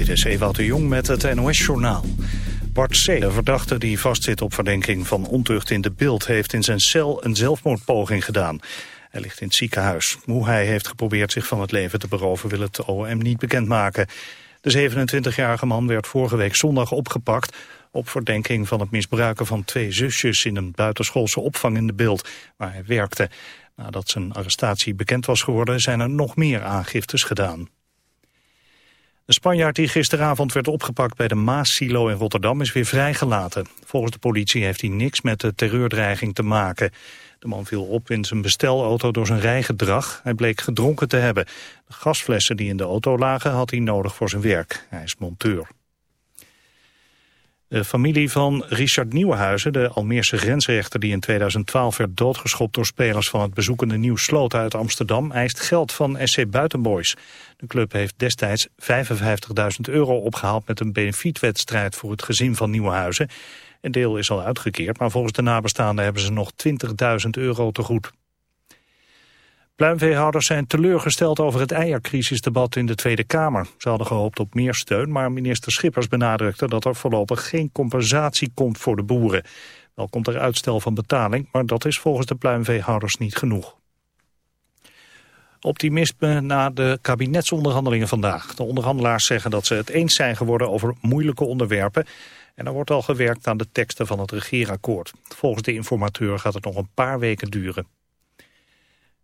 Dit is Ewout de Jong met het NOS-journaal. Bart C., de verdachte die vastzit op verdenking van ontucht in de beeld... heeft in zijn cel een zelfmoordpoging gedaan. Hij ligt in het ziekenhuis. Hoe hij heeft geprobeerd zich van het leven te beroven... wil het OM niet bekendmaken. De 27-jarige man werd vorige week zondag opgepakt... op verdenking van het misbruiken van twee zusjes... in een buitenschoolse opvang in de beeld, waar hij werkte. Nadat zijn arrestatie bekend was geworden... zijn er nog meer aangiftes gedaan. De Spanjaard die gisteravond werd opgepakt bij de Maas-silo in Rotterdam is weer vrijgelaten. Volgens de politie heeft hij niks met de terreurdreiging te maken. De man viel op in zijn bestelauto door zijn rijgedrag. Hij bleek gedronken te hebben. De gasflessen die in de auto lagen had hij nodig voor zijn werk. Hij is monteur. De familie van Richard Nieuwenhuizen, de Almeerse grensrechter die in 2012 werd doodgeschopt door spelers van het bezoekende Nieuw Sloot uit Amsterdam, eist geld van SC Buitenboys. De club heeft destijds 55.000 euro opgehaald met een benefietwedstrijd voor het gezin van Nieuwenhuizen. Een deel is al uitgekeerd, maar volgens de nabestaanden hebben ze nog 20.000 euro te goed. Pluimveehouders zijn teleurgesteld over het eiercrisisdebat in de Tweede Kamer. Ze hadden gehoopt op meer steun, maar minister Schippers benadrukte dat er voorlopig geen compensatie komt voor de boeren. Wel komt er uitstel van betaling, maar dat is volgens de pluimveehouders niet genoeg. Optimisme na de kabinetsonderhandelingen vandaag. De onderhandelaars zeggen dat ze het eens zijn geworden over moeilijke onderwerpen. En er wordt al gewerkt aan de teksten van het regeerakkoord. Volgens de informateur gaat het nog een paar weken duren.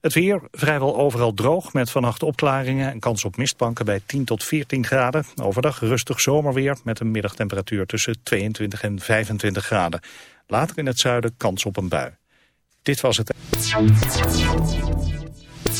Het weer vrijwel overal droog met vannacht opklaringen en kans op mistbanken bij 10 tot 14 graden. Overdag rustig zomerweer met een middagtemperatuur tussen 22 en 25 graden. Later in het zuiden kans op een bui. Dit was het.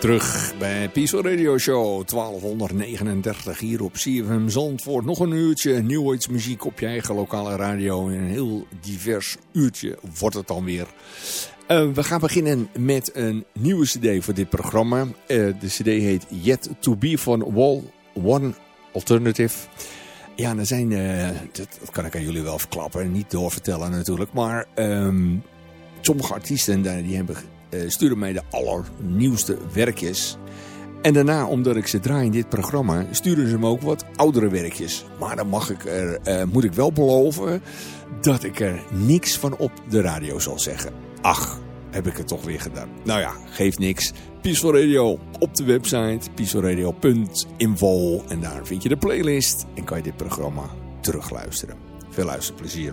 Terug bij Peaceful Radio Show 1239 hier op CFM Zandvoort. Nog een uurtje muziek op je eigen lokale radio. Een heel divers uurtje wordt het dan weer. Uh, we gaan beginnen met een nieuwe cd voor dit programma. Uh, de cd heet Yet To Be van Wall One Alternative. Ja, er zijn, uh, dat, kan ik aan jullie wel verklappen, niet doorvertellen natuurlijk. Maar um, sommige artiesten die hebben uh, sturen mij de allernieuwste werkjes. En daarna, omdat ik ze draai in dit programma, sturen ze me ook wat oudere werkjes. Maar dan mag ik er, uh, moet ik wel beloven dat ik er niks van op de radio zal zeggen. Ach, heb ik het toch weer gedaan. Nou ja, geeft niks. Peaceful Radio op de website peacefulradio.info en daar vind je de playlist en kan je dit programma terugluisteren. Veel luisterplezier.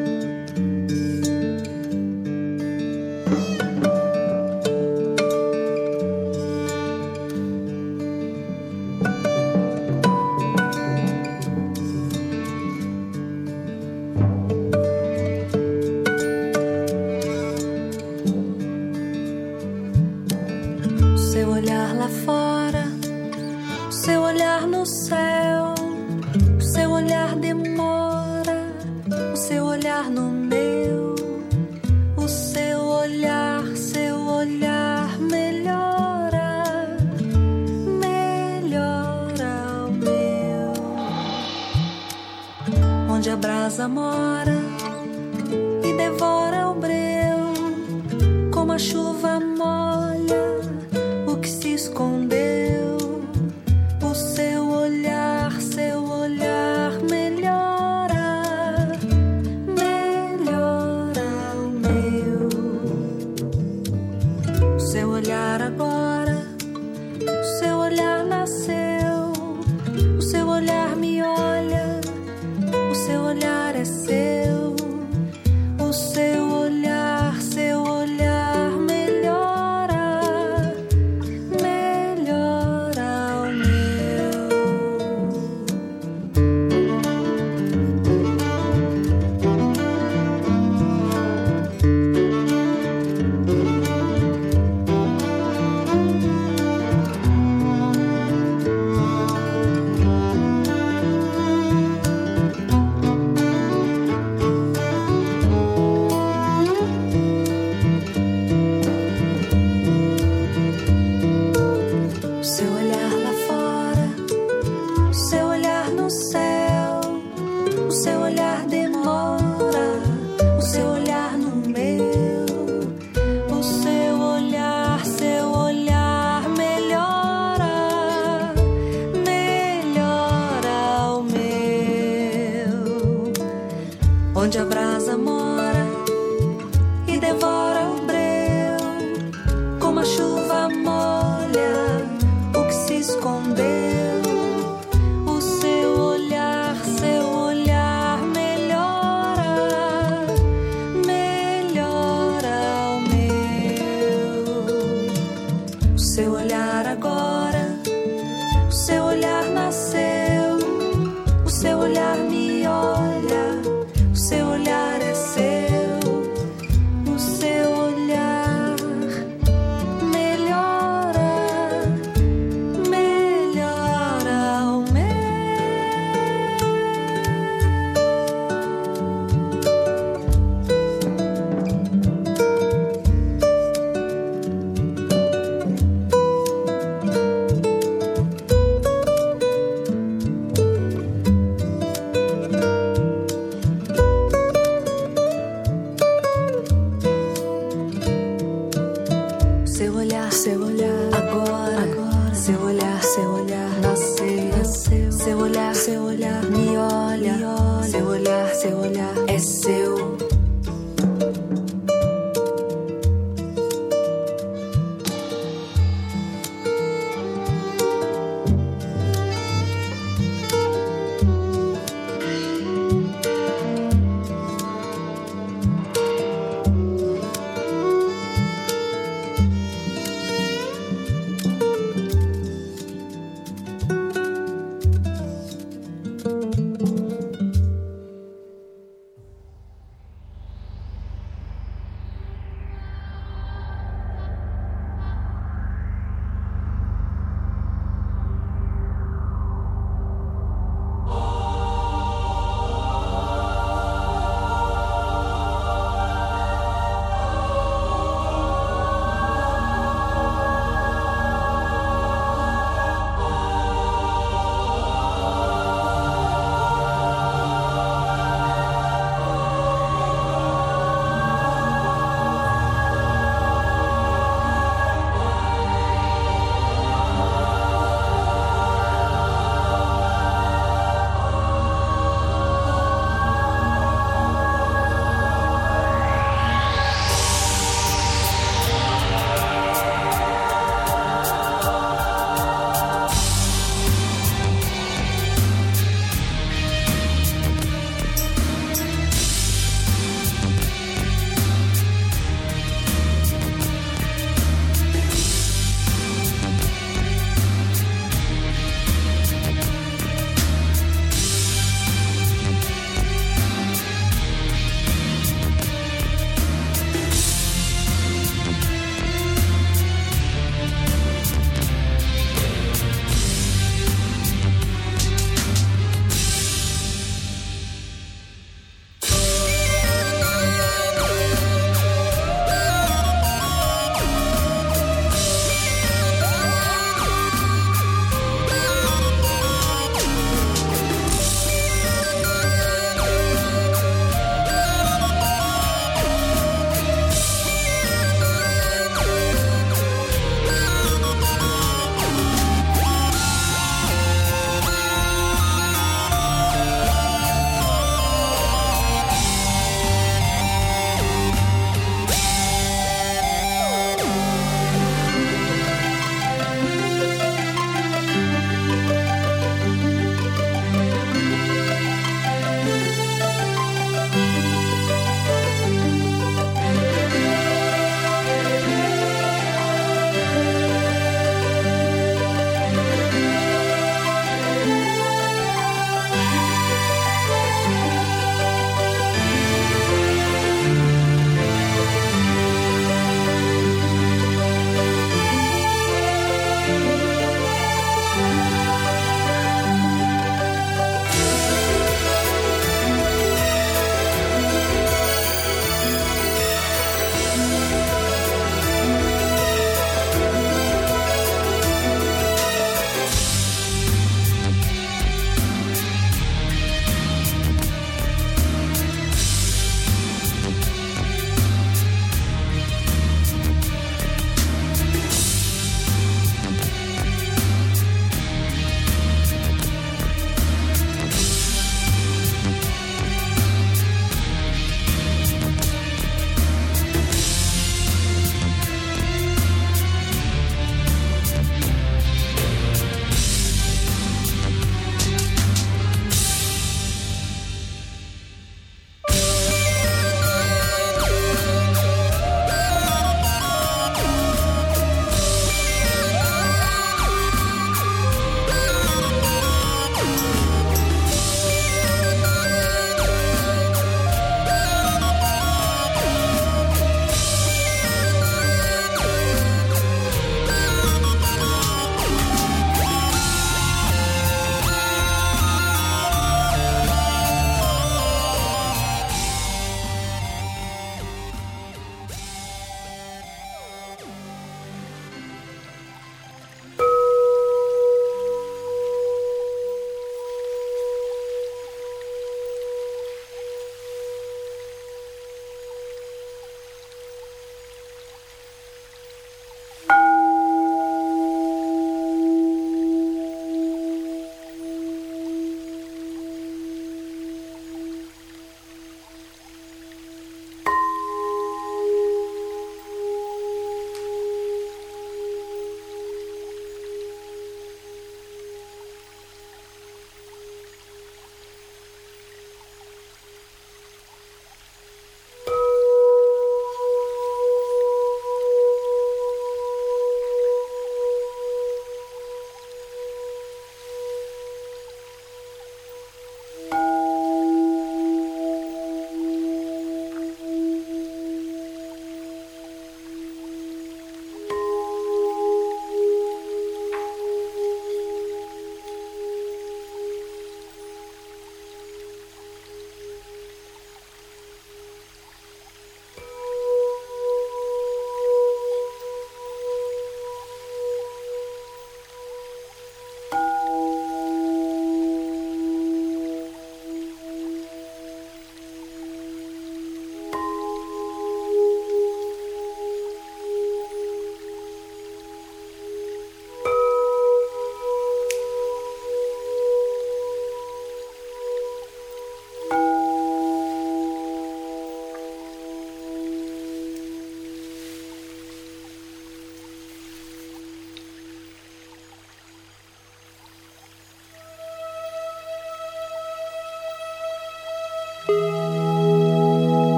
luces.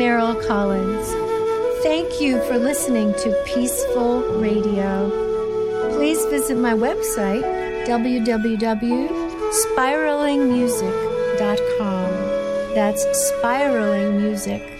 Meryl Collins. Thank you for listening to Peaceful Radio. Please visit my website, www.spiralingmusic.com. That's spiralingmusic.com.